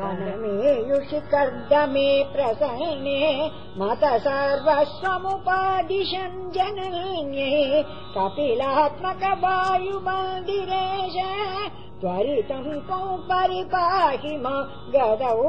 वनमेयुषि कर्दमे प्रसन्ने मत सर्वस्वमुपादिशन् जनन्ये कपिलात्मक वायुमन्दिरेश त्वरितम् त्वं परिपाहि मा गदौ